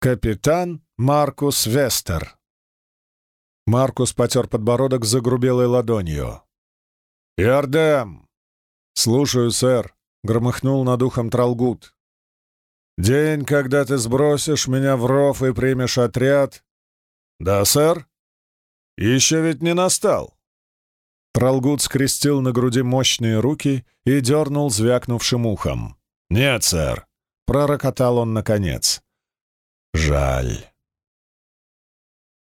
Капитан Маркус Вестер. Маркус потер подбородок загрубелой ладонью. «Иордем!» «Слушаю, сэр», — громыхнул над ухом Тралгут. «День, когда ты сбросишь меня в ров и примешь отряд...» «Да, сэр?» «Еще ведь не настал». Тралгут скрестил на груди мощные руки и дернул звякнувшим ухом. «Нет, сэр», — пророкотал он наконец. «Жаль».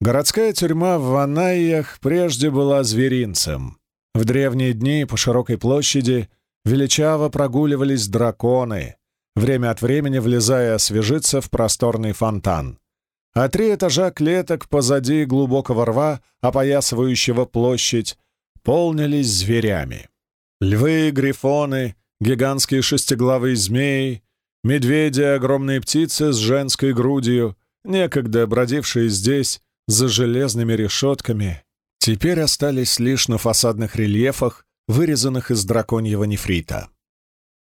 Городская тюрьма в Ванайях прежде была зверинцем. В древние дни по широкой площади величаво прогуливались драконы, время от времени влезая освежиться в просторный фонтан. А три этажа клеток позади глубокого рва, опоясывающего площадь, полнились зверями. Львы, грифоны, гигантские шестиглавые змеи, медведи, огромные птицы с женской грудью, некогда бродившие здесь за железными решетками, теперь остались лишь на фасадных рельефах, вырезанных из драконьего нефрита.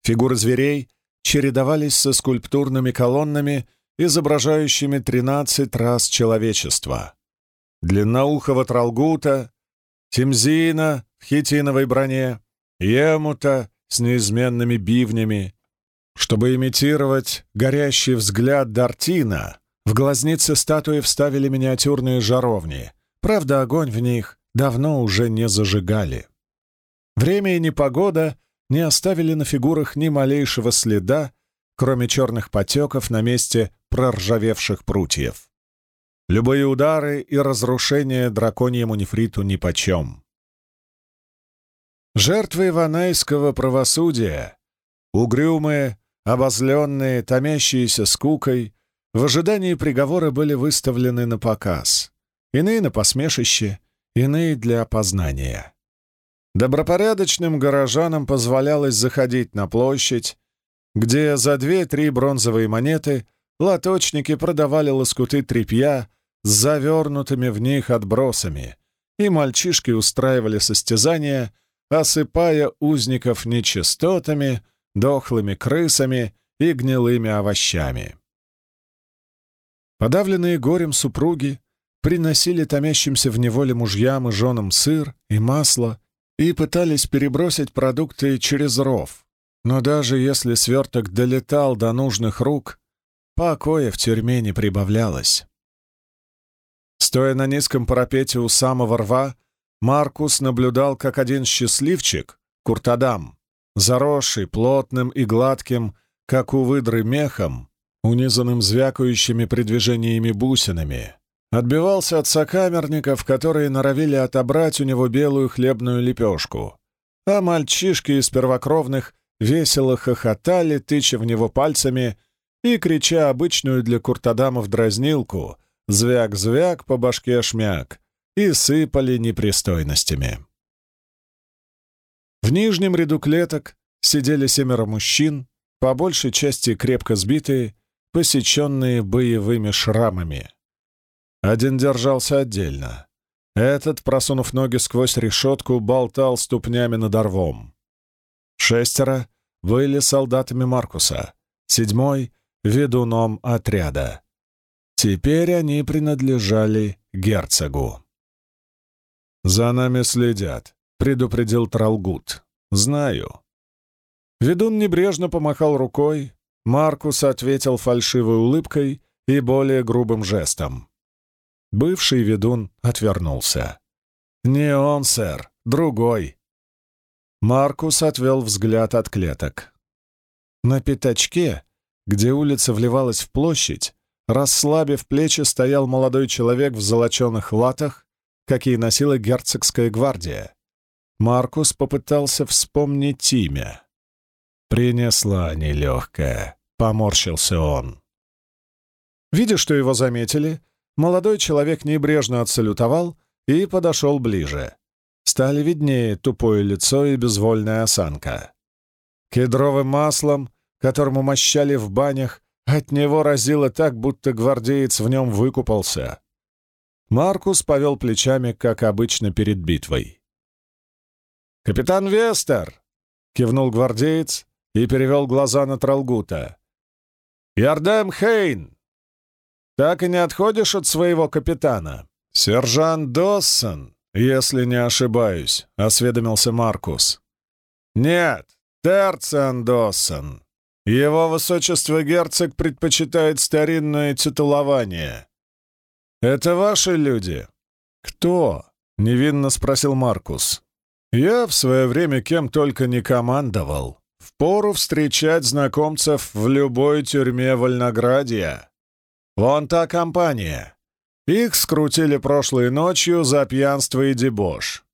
Фигуры зверей чередовались со скульптурными колоннами, изображающими тринадцать раз человечества. Длинноухого тралгута, Тимзина в хитиновой броне, Емута с неизменными бивнями. Чтобы имитировать горящий взгляд Дартина, в глазницы статуи вставили миниатюрные жаровни. Правда, огонь в них давно уже не зажигали. Время и непогода не оставили на фигурах ни малейшего следа, кроме черных потеков на месте проржавевших прутьев. Любые удары и разрушения драконьему нефриту нипочем. Жертвы иванайского правосудия, угрюмые, обозленные, томящиеся скукой, в ожидании приговора были выставлены на показ. Иные на посмешище, иные для опознания. Добропорядочным горожанам позволялось заходить на площадь, где за две-три бронзовые монеты лоточники продавали лоскуты тряпья с завернутыми в них отбросами, и мальчишки устраивали состязания, осыпая узников нечистотами, дохлыми крысами и гнилыми овощами. Подавленные горем супруги приносили томящимся в неволе мужьям и женам сыр и масло, и пытались перебросить продукты через ров. Но даже если сверток долетал до нужных рук, покоя в тюрьме не прибавлялось. Стоя на низком парапете у самого рва, Маркус наблюдал, как один счастливчик, Куртадам, заросший, плотным и гладким, как у выдры мехом, унизанным звякающими при движениями бусинами, Отбивался от сокамерников, которые норовили отобрать у него белую хлебную лепешку. А мальчишки из первокровных весело хохотали, тыча в него пальцами и крича обычную для куртадамов дразнилку «Звяк-звяк по башке шмяк» и сыпали непристойностями. В нижнем ряду клеток сидели семеро мужчин, по большей части крепко сбитые, посеченные боевыми шрамами. Один держался отдельно. Этот, просунув ноги сквозь решетку, болтал ступнями над орвом. Шестеро были солдатами Маркуса, седьмой — ведуном отряда. Теперь они принадлежали герцогу. «За нами следят», — предупредил Тралгут. «Знаю». Ведун небрежно помахал рукой, Маркус ответил фальшивой улыбкой и более грубым жестом. Бывший ведун отвернулся. «Не он, сэр, другой». Маркус отвел взгляд от клеток. На пятачке, где улица вливалась в площадь, расслабив плечи, стоял молодой человек в золоченых латах, какие носила герцогская гвардия. Маркус попытался вспомнить имя. «Принесла нелегкая», — поморщился он. Видя, что его заметили, Молодой человек небрежно отсалютовал и подошел ближе. Стали виднее тупое лицо и безвольная осанка. Кедровым маслом, которым умощали в банях, от него разило так, будто гвардеец в нем выкупался. Маркус повел плечами, как обычно перед битвой. «Капитан Вестер!» — кивнул гвардеец и перевел глаза на Тралгута. «Ярдем Хейн!» Так и не отходишь от своего капитана?» «Сержант Доссон, если не ошибаюсь», — осведомился Маркус. «Нет, Терциан Доссон. Его высочество герцог предпочитает старинное титулование. Это ваши люди?» «Кто?» — невинно спросил Маркус. «Я в свое время кем только не командовал. Впору встречать знакомцев в любой тюрьме Вольноградия. Вон та компания. Их скрутили прошлой ночью за пьянство и дебош.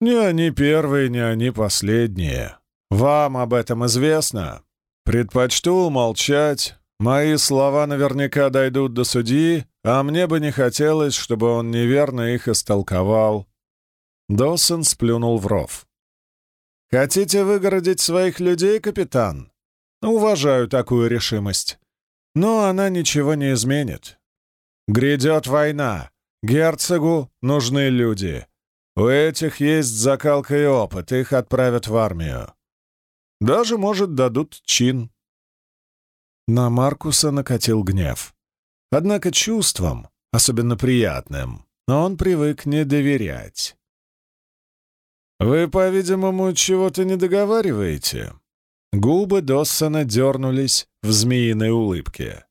Не они первые, не они последние. Вам об этом известно. Предпочту молчать. Мои слова наверняка дойдут до судьи, а мне бы не хотелось, чтобы он неверно их истолковал. Досон сплюнул в ров. «Хотите выгородить своих людей, капитан? Уважаю такую решимость. Но она ничего не изменит. Грядет война. Герцогу нужны люди. У этих есть закалка и опыт, их отправят в армию. Даже, может, дадут чин». На Маркуса накатил гнев. Однако чувством, особенно приятным, он привык не доверять. «Вы, по-видимому, чего-то не договариваете?» Губы Доссона дернулись в змеиной улыбке.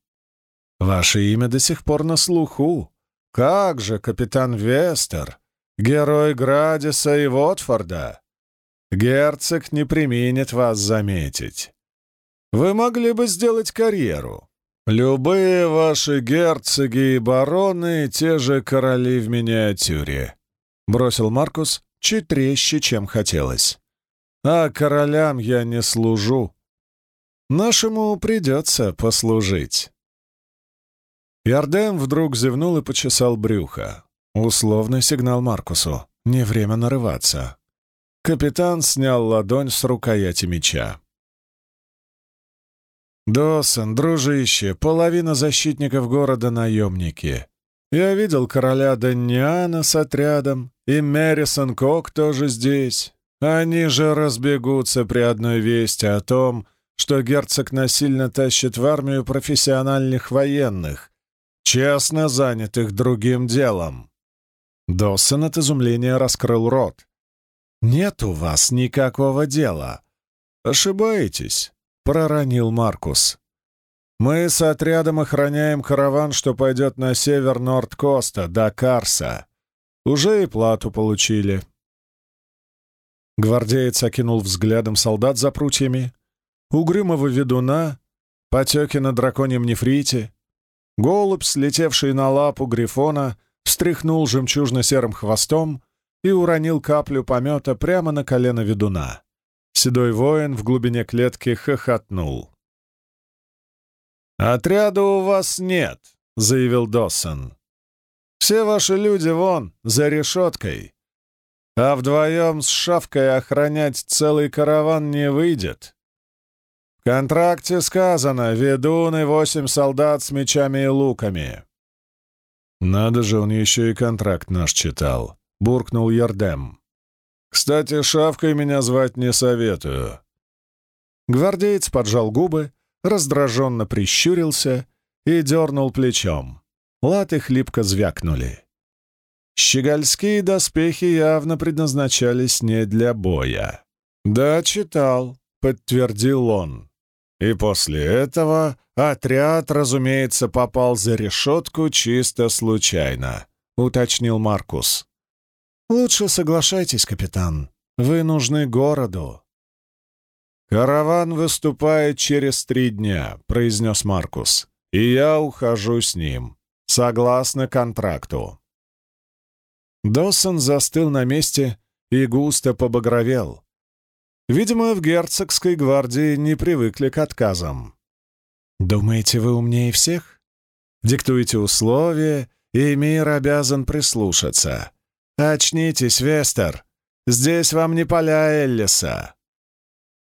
«Ваше имя до сих пор на слуху. Как же, капитан Вестер, герой Градиса и Вотфорда? Герцог не применит вас заметить. Вы могли бы сделать карьеру. Любые ваши герцоги и бароны — те же короли в миниатюре», — бросил Маркус, резче, чем хотелось. «А королям я не служу. Нашему придется послужить». Ярдем вдруг зевнул и почесал брюхо. Условный сигнал Маркусу. Не время нарываться. Капитан снял ладонь с рукояти меча. «Досон, дружище, половина защитников города — наемники. Я видел короля Даньяна с отрядом, и Мэрисон Кок тоже здесь. Они же разбегутся при одной вести о том, что герцог насильно тащит в армию профессиональных военных, честно занятых другим делом. Доссон от изумления раскрыл рот. «Нет у вас никакого дела». «Ошибаетесь», — проронил Маркус. Мы с отрядом охраняем караван, что пойдет на север Норд-Коста, до Карса. Уже и плату получили». Гвардеец окинул взглядом солдат за прутьями, угрюмого ведуна, потеки на драконьем нефрите. Голубь, слетевший на лапу грифона, встряхнул жемчужно-серым хвостом и уронил каплю помета прямо на колено ведуна. Седой воин в глубине клетки хохотнул. «Отряда у вас нет», — заявил Доссон. «Все ваши люди вон, за решеткой. А вдвоем с шавкой охранять целый караван не выйдет. В контракте сказано «Ведун и восемь солдат с мечами и луками». «Надо же, он еще и контракт наш читал», — буркнул Ярдем. «Кстати, шавкой меня звать не советую». Гвардеец поджал губы, раздраженно прищурился и дернул плечом. Латы хлипко звякнули. Щегольские доспехи явно предназначались не для боя. «Да, читал», — подтвердил он. И после этого отряд, разумеется, попал за решетку чисто случайно, — уточнил Маркус. «Лучше соглашайтесь, капитан. Вы нужны городу. «Караван выступает через три дня», — произнес Маркус. «И я ухожу с ним. Согласно контракту». Доссон застыл на месте и густо побагровел. Видимо, в герцогской гвардии не привыкли к отказам. «Думаете, вы умнее всех? Диктуете условия, и мир обязан прислушаться. Очнитесь, Вестер! Здесь вам не поля Эллиса!»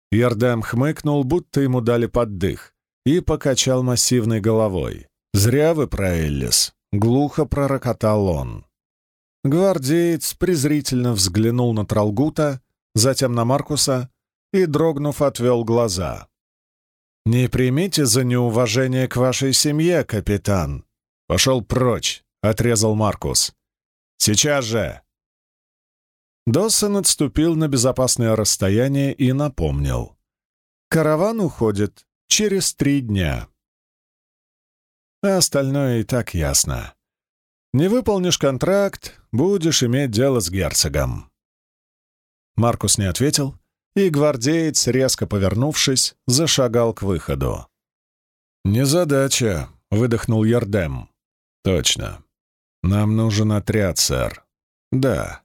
Ярдем хмыкнул, будто ему дали поддых, и покачал массивной головой. «Зря вы про Эллис», — глухо пророкотал он. Гвардеец презрительно взглянул на Тралгута, затем на Маркуса и, дрогнув, отвел глаза. «Не примите за неуважение к вашей семье, капитан. Пошел прочь!» — отрезал Маркус. «Сейчас же!» Доссон отступил на безопасное расстояние и напомнил. «Караван уходит через три дня». А остальное и так ясно. Не выполнишь контракт, будешь иметь дело с герцогом. Маркус не ответил, и гвардеец, резко повернувшись, зашагал к выходу. «Незадача», — выдохнул Ярдем. «Точно. Нам нужен отряд, сэр». «Да.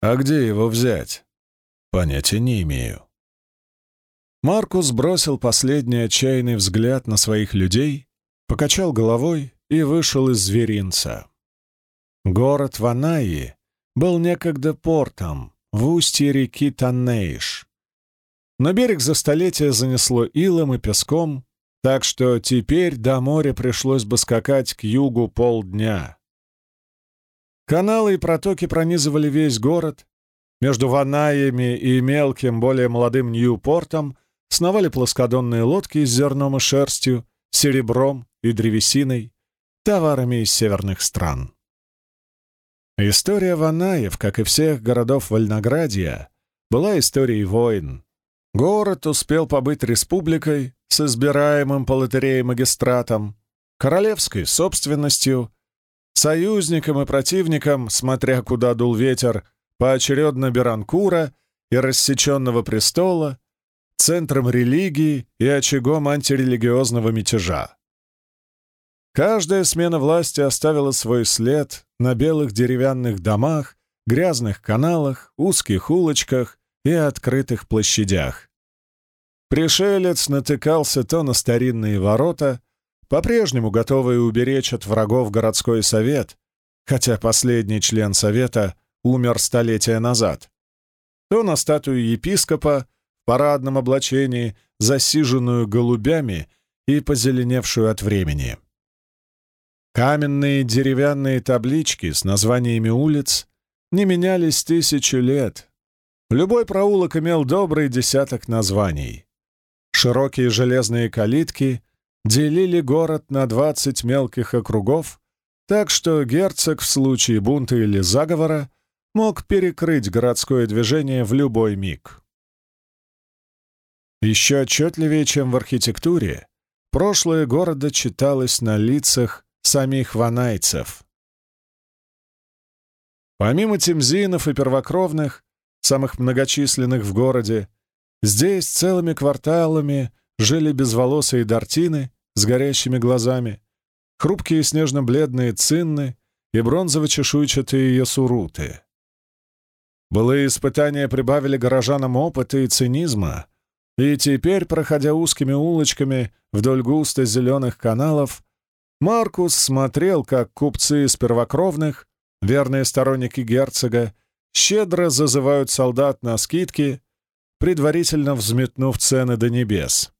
А где его взять?» «Понятия не имею». Маркус бросил последний отчаянный взгляд на своих людей, покачал головой и вышел из зверинца. Город Ванаи был некогда портом в устье реки Таннейш. Но берег за столетия занесло илом и песком, так что теперь до моря пришлось бы скакать к югу полдня. Каналы и протоки пронизывали весь город. Между Ванаями и мелким, более молодым Ньюпортом сновали плоскодонные лодки с зерном и шерстью, серебром и древесиной, товарами из северных стран. История Ванаев, как и всех городов Вольноградия, была историей войн. Город успел побыть республикой с избираемым по лотерее магистратом, королевской собственностью, союзником и противником, смотря куда дул ветер, поочередно Беранкура и рассеченного престола, центром религии и очагом антирелигиозного мятежа. Каждая смена власти оставила свой след на белых деревянных домах, грязных каналах, узких улочках и открытых площадях. Пришелец натыкался то на старинные ворота, по-прежнему готовые уберечь от врагов городской совет, хотя последний член совета умер столетия назад, то на статую епископа в парадном облачении, засиженную голубями и позеленевшую от времени. Каменные деревянные таблички с названиями улиц не менялись тысячи лет. Любой проулок имел добрый десяток названий. Широкие железные калитки делили город на двадцать мелких округов, так что герцог в случае бунта или заговора мог перекрыть городское движение в любой миг. Еще отчетливее, чем в архитектуре, прошлое города читалось на лицах самих ванайцев. Помимо темзинов и первокровных, самых многочисленных в городе, здесь целыми кварталами жили безволосые дартины с горящими глазами, хрупкие снежно-бледные цинны и бронзово-чешуйчатые ясуруты. Былые испытания прибавили горожанам опыта и цинизма, и теперь, проходя узкими улочками вдоль густо зеленых каналов, Маркус смотрел, как купцы из первокровных, верные сторонники герцога, щедро зазывают солдат на скидки, предварительно взметнув цены до небес.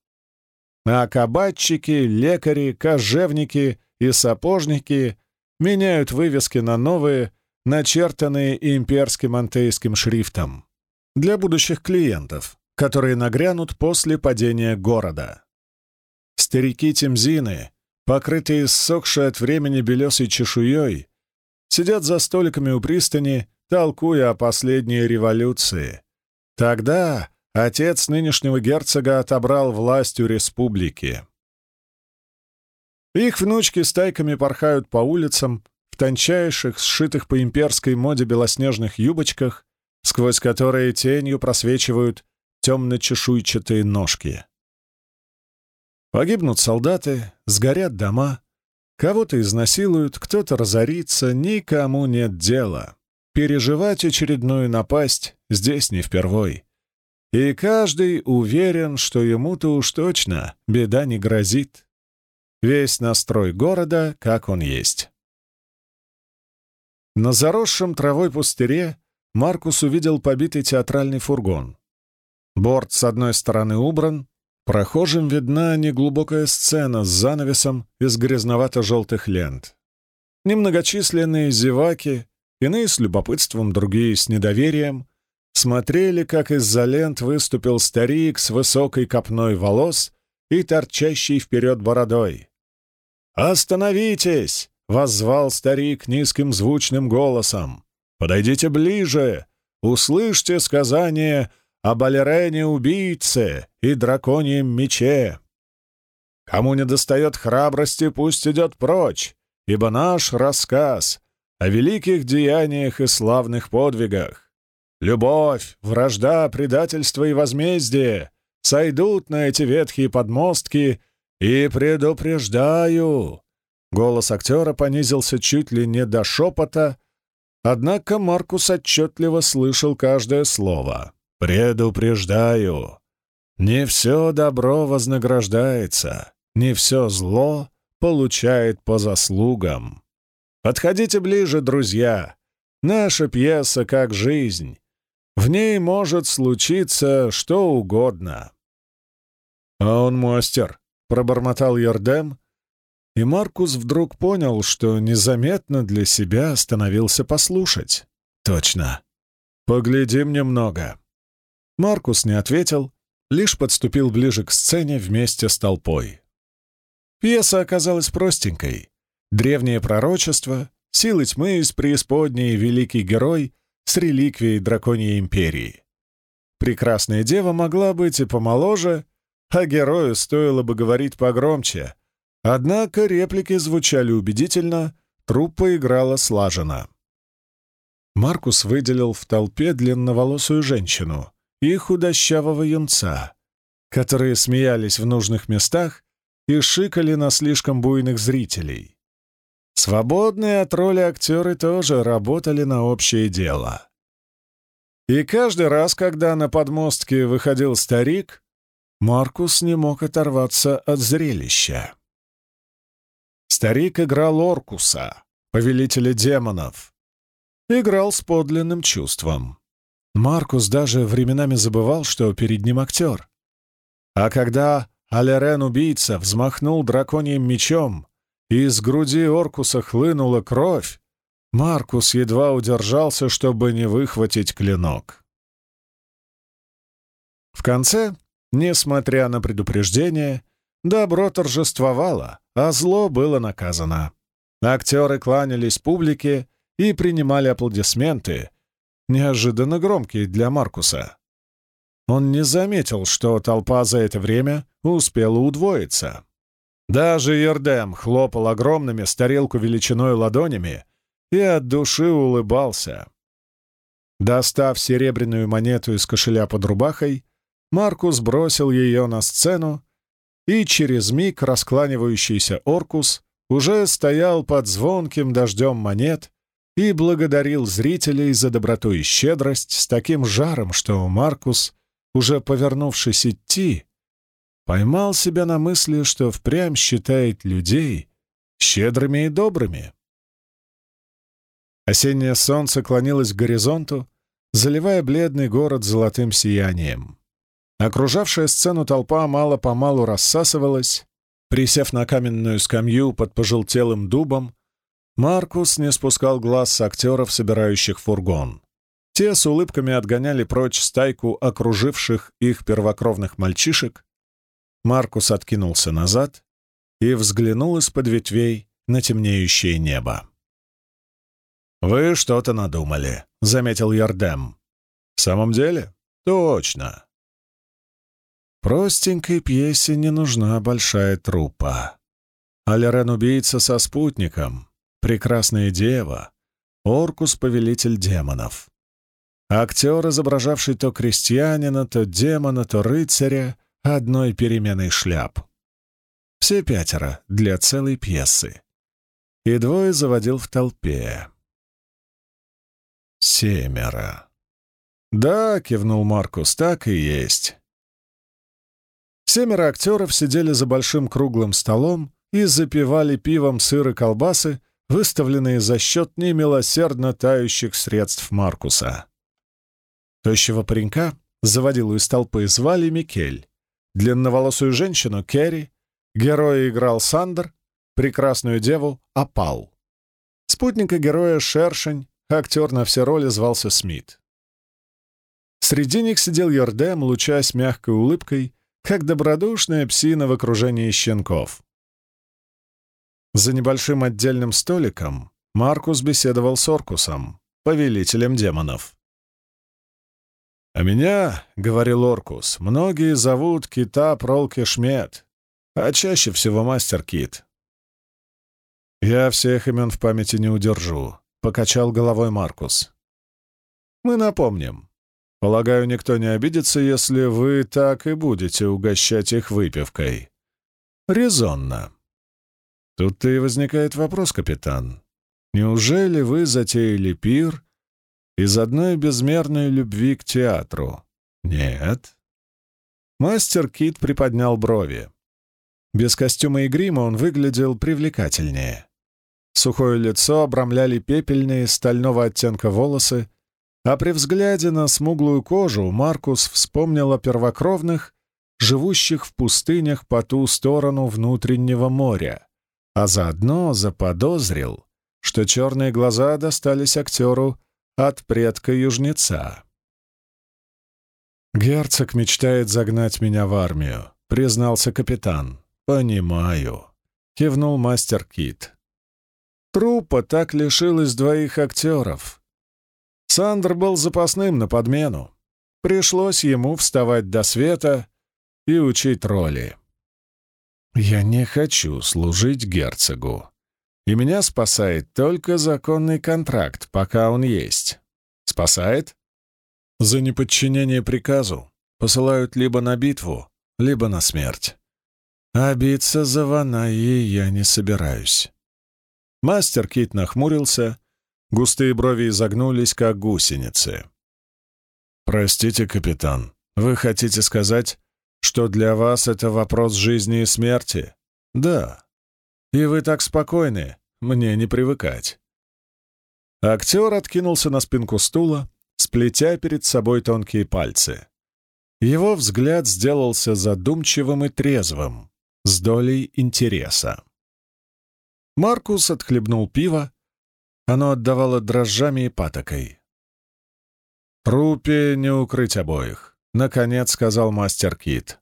А кабачики, лекари, кожевники и сапожники меняют вывески на новые, начертанные имперским антейским шрифтом для будущих клиентов, которые нагрянут после падения города. Старики Темзины покрытые ссохшей от времени белесой чешуей, сидят за столиками у пристани, толкуя о последней революции. Тогда отец нынешнего герцога отобрал власть у республики. Их внучки стайками порхают по улицам в тончайших, сшитых по имперской моде белоснежных юбочках, сквозь которые тенью просвечивают темно-чешуйчатые ножки. Погибнут солдаты, сгорят дома, кого-то изнасилуют, кто-то разорится, никому нет дела. Переживать очередную напасть здесь не впервой. И каждый уверен, что ему-то уж точно беда не грозит. Весь настрой города, как он есть. На заросшем травой пустыре Маркус увидел побитый театральный фургон. Борт с одной стороны убран, Прохожим видна неглубокая сцена с занавесом из грязновато-желтых лент. Немногочисленные зеваки, иные с любопытством, другие с недоверием, смотрели, как из-за лент выступил старик с высокой копной волос и торчащей вперед бородой. «Остановитесь!» — воззвал старик низким звучным голосом. «Подойдите ближе, услышьте сказание о балерене-убийце и драконьем мече. Кому не достает храбрости, пусть идет прочь, ибо наш рассказ о великих деяниях и славных подвигах, любовь, вражда, предательство и возмездие сойдут на эти ветхие подмостки и предупреждаю». Голос актера понизился чуть ли не до шепота, однако Маркус отчетливо слышал каждое слово. «Предупреждаю, не все добро вознаграждается, не все зло получает по заслугам. Подходите ближе, друзья. Наша пьеса как жизнь. В ней может случиться что угодно». «А он мастер», — пробормотал Ярдем, и Маркус вдруг понял, что незаметно для себя остановился послушать. «Точно. Погляди мне много». Маркус не ответил, лишь подступил ближе к сцене вместе с толпой. Пьеса оказалась простенькой. Древнее пророчество, силы тьмы из преисподней великий герой с реликвией драконьей империи. Прекрасная дева могла быть и помоложе, а герою стоило бы говорить погромче. Однако реплики звучали убедительно, труппа играла слаженно. Маркус выделил в толпе длинноволосую женщину и худощавого юнца, которые смеялись в нужных местах и шикали на слишком буйных зрителей. Свободные от роли актеры тоже работали на общее дело. И каждый раз, когда на подмостке выходил старик, Маркус не мог оторваться от зрелища. Старик играл Оркуса, повелителя демонов. Играл с подлинным чувством. Маркус даже временами забывал, что перед ним актер. А когда Алерен-убийца взмахнул драконьим мечом, и из груди Оркуса хлынула кровь, Маркус едва удержался, чтобы не выхватить клинок. В конце Несмотря на предупреждение, добро торжествовало, а зло было наказано. Актеры кланялись публике и принимали аплодисменты, неожиданно громкие для Маркуса. Он не заметил, что толпа за это время успела удвоиться. Даже Ердем хлопал огромными с тарелку величиной ладонями и от души улыбался. Достав серебряную монету из кошеля под рубахой, Маркус бросил ее на сцену, и через миг раскланивающийся Оркус уже стоял под звонким дождем монет и благодарил зрителей за доброту и щедрость с таким жаром, что Маркус, уже повернувшись идти, поймал себя на мысли, что впрямь считает людей щедрыми и добрыми. Осеннее солнце клонилось к горизонту, заливая бледный город золотым сиянием. Окружавшая сцену толпа мало-помалу рассасывалась. Присев на каменную скамью под пожелтелым дубом, Маркус не спускал глаз с актеров, собирающих фургон. Те с улыбками отгоняли прочь стайку окруживших их первокровных мальчишек. Маркус откинулся назад и взглянул из-под ветвей на темнеющее небо. «Вы что-то надумали», — заметил Ярдем. «В самом деле? Точно. Простенькой пьесе не нужна большая труппа. Алерен-убийца со спутником, прекрасная дева, Оркус — повелитель демонов. Актер, изображавший то крестьянина, то демона, то рыцаря, одной переменой шляп. Все пятеро для целой пьесы. И двое заводил в толпе. Семеро. «Да», — кивнул Маркус, — «так и есть. Семеро актеров сидели за большим круглым столом и запивали пивом сыр и колбасы, выставленные за счет немилосердно тающих средств Маркуса. Тощего паренька, заводилу из толпы, звали Микель, длинноволосую женщину — Керри, героя играл Сандер, прекрасную деву — Апал. Спутника героя — Шершень, актер на все роли звался Смит. Среди них сидел Йордем, лучась мягкой улыбкой, как добродушная псина в окружении щенков. За небольшим отдельным столиком Маркус беседовал с Оркусом, повелителем демонов. «А меня, — говорил Оркус, — многие зовут Кита Пролки Шмет, а чаще всего Мастер Кит. Я всех имен в памяти не удержу, — покачал головой Маркус. Мы напомним. Полагаю, никто не обидится, если вы так и будете угощать их выпивкой. Резонно. Тут-то и возникает вопрос, капитан. Неужели вы затеяли пир из одной безмерной любви к театру? Нет. Мастер Кит приподнял брови. Без костюма и грима он выглядел привлекательнее. Сухое лицо обрамляли пепельные стального оттенка волосы, а при взгляде на смуглую кожу Маркус вспомнил о первокровных, живущих в пустынях по ту сторону внутреннего моря, а заодно заподозрил, что черные глаза достались актеру от предка-южнеца. «Герцог мечтает загнать меня в армию», — признался капитан. «Понимаю», — кивнул мастер Кит. Труппа так лишилась двоих актеров. Сандр был запасным на подмену. Пришлось ему вставать до света и учить роли. «Я не хочу служить герцогу», и меня спасает только законный контракт, пока он есть. Спасает? За неподчинение приказу посылают либо на битву, либо на смерть. А биться за Ванаи я не собираюсь. Мастер Кит нахмурился, густые брови изогнулись, как гусеницы. «Простите, капитан, вы хотите сказать, что для вас это вопрос жизни и смерти?» «Да», и вы так спокойны, мне не привыкать. Актер откинулся на спинку стула, сплетя перед собой тонкие пальцы. Его взгляд сделался задумчивым и трезвым, с долей интереса. Маркус отхлебнул пиво, оно отдавало дрожжами и патокой. «Трупе не укрыть обоих», — наконец сказал мастер Кит.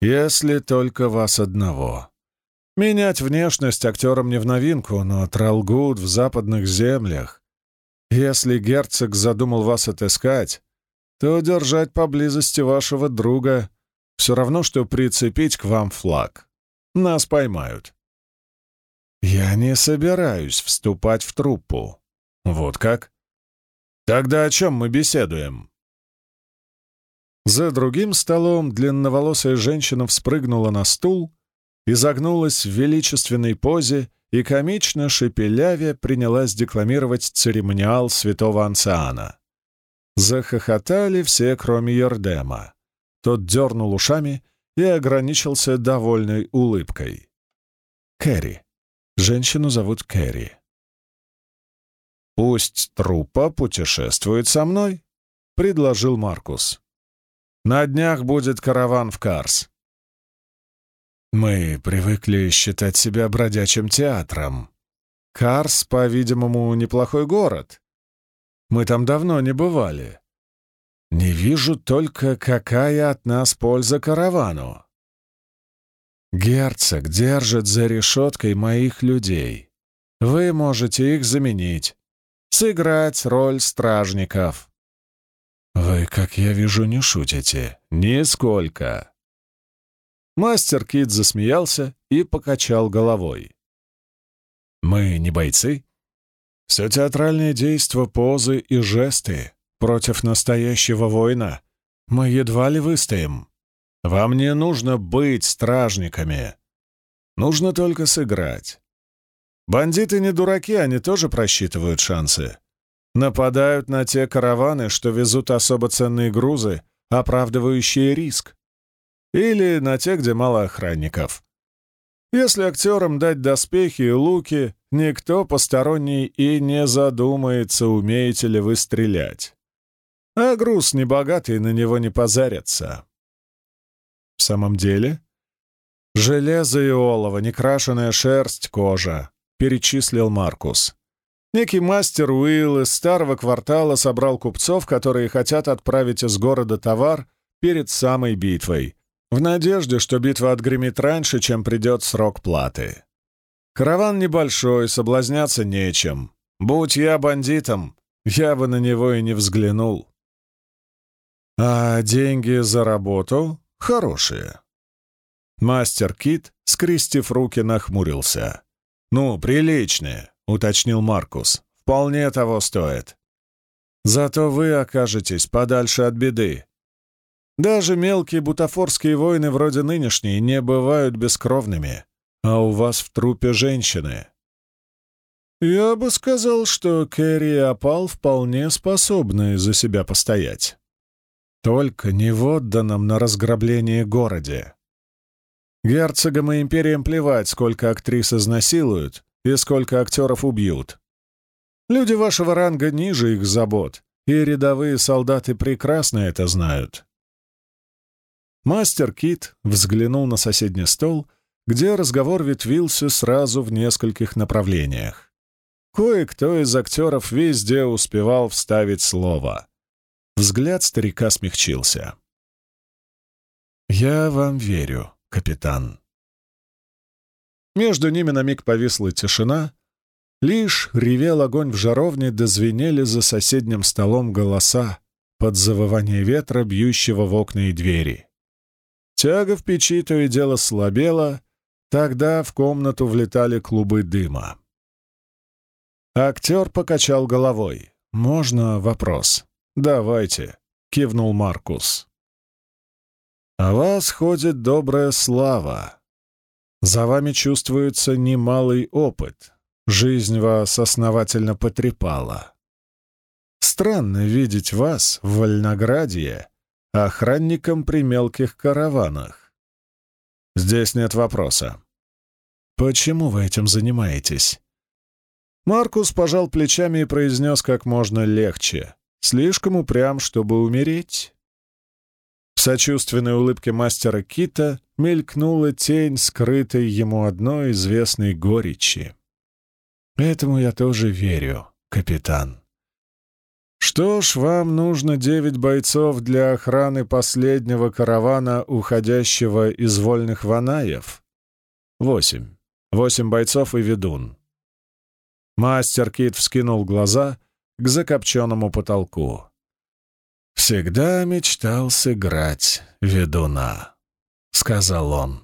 «Если только вас одного. Менять внешность актерам не в новинку, но Тралгуд в западных землях. Если герцог задумал вас отыскать, то держать поблизости вашего друга все равно, что прицепить к вам флаг. Нас поймают. Я не собираюсь вступать в труппу. Вот как? Тогда о чем мы беседуем? За другим столом длинноволосая женщина вспрыгнула на стул изогнулась в величественной позе и комично шепеляве принялась декламировать церемониал святого Анциана. Захохотали все, кроме Ердема. Тот дернул ушами и ограничился довольной улыбкой. Кэрри. Женщину зовут Кэрри. «Пусть трупа путешествует со мной», — предложил Маркус. «На днях будет караван в Карс. Мы привыкли считать себя бродячим театром. Карс, по-видимому, неплохой город. Мы там давно не бывали. Не вижу только, какая от нас польза каравану. Герцог держит за решеткой моих людей. Вы можете их заменить, сыграть роль стражников. Вы, как я вижу, не шутите. Нисколько. Мастер Кит засмеялся и покачал головой. «Мы не бойцы. Все театральное действо, позы и жесты против настоящего воина мы едва ли выстоим. Вам не нужно быть стражниками. Нужно только сыграть. Бандиты не дураки, они тоже просчитывают шансы. Нападают на те караваны, что везут особо ценные грузы, оправдывающие риск или на те, где мало охранников. Если актерам дать доспехи и луки, никто посторонний и не задумается, умеете ли вы стрелять. А груз небогатый, на него не позарятся. В самом деле, железо и олово, некрашенная шерсть, кожа, перечислил Маркус. Некий мастер Уилл из старого квартала собрал купцов, которые хотят отправить из города товар перед самой битвой — в надежде, что битва отгремит раньше, чем придет срок платы. Караван небольшой, соблазняться нечем. Будь я бандитом, я бы на него и не взглянул. А деньги за работу хорошие. Мастер Кит, скрестив руки, нахмурился. «Ну, приличные», — уточнил Маркус. «Вполне того стоит. Зато вы окажетесь подальше от беды. Даже мелкие бутафорские войны вроде нынешней не бывают бескровными, а у вас в трупе женщины. Я бы сказал, что Кэрри и Апал вполне способны за себя постоять. Только не в отданном на разграбление городе. Герцогам и империям плевать, сколько актрис изнасилуют и сколько актеров убьют. Люди вашего ранга ниже их забот, и рядовые солдаты прекрасно это знают. Мастер Кит взглянул на соседний стол, где разговор ветвился сразу в нескольких направлениях. Кое-кто из актеров везде успевал вставить слово. Взгляд старика смягчился. «Я вам верю, капитан». Между ними на миг повисла тишина, лишь ревел огонь в жаровне, дозвенели за соседним столом голоса под завывание ветра, бьющего в окна и двери. Тяга в печи то и дело слабела, тогда в комнату влетали клубы дыма. Актер покачал головой. «Можно вопрос?» «Давайте», — кивнул Маркус. «О вас ходит добрая слава. За вами чувствуется немалый опыт. Жизнь вас основательно потрепала. Странно видеть вас в Вольноградье охранником при мелких караванах. Здесь нет вопроса. Почему вы этим занимаетесь? Маркус пожал плечами и произнес как можно легче. Слишком упрям, чтобы умереть. В сочувственной улыбке мастера Кита мелькнула тень, скрытой ему одной известной горечи. «Этому я тоже верю, капитан». Что ж, вам нужно девять бойцов для охраны последнего каравана, уходящего из вольных ванаев? Восемь. Восемь бойцов и ведун. Мастер Кит вскинул глаза к закопченному потолку. «Всегда мечтал сыграть ведуна», — сказал он.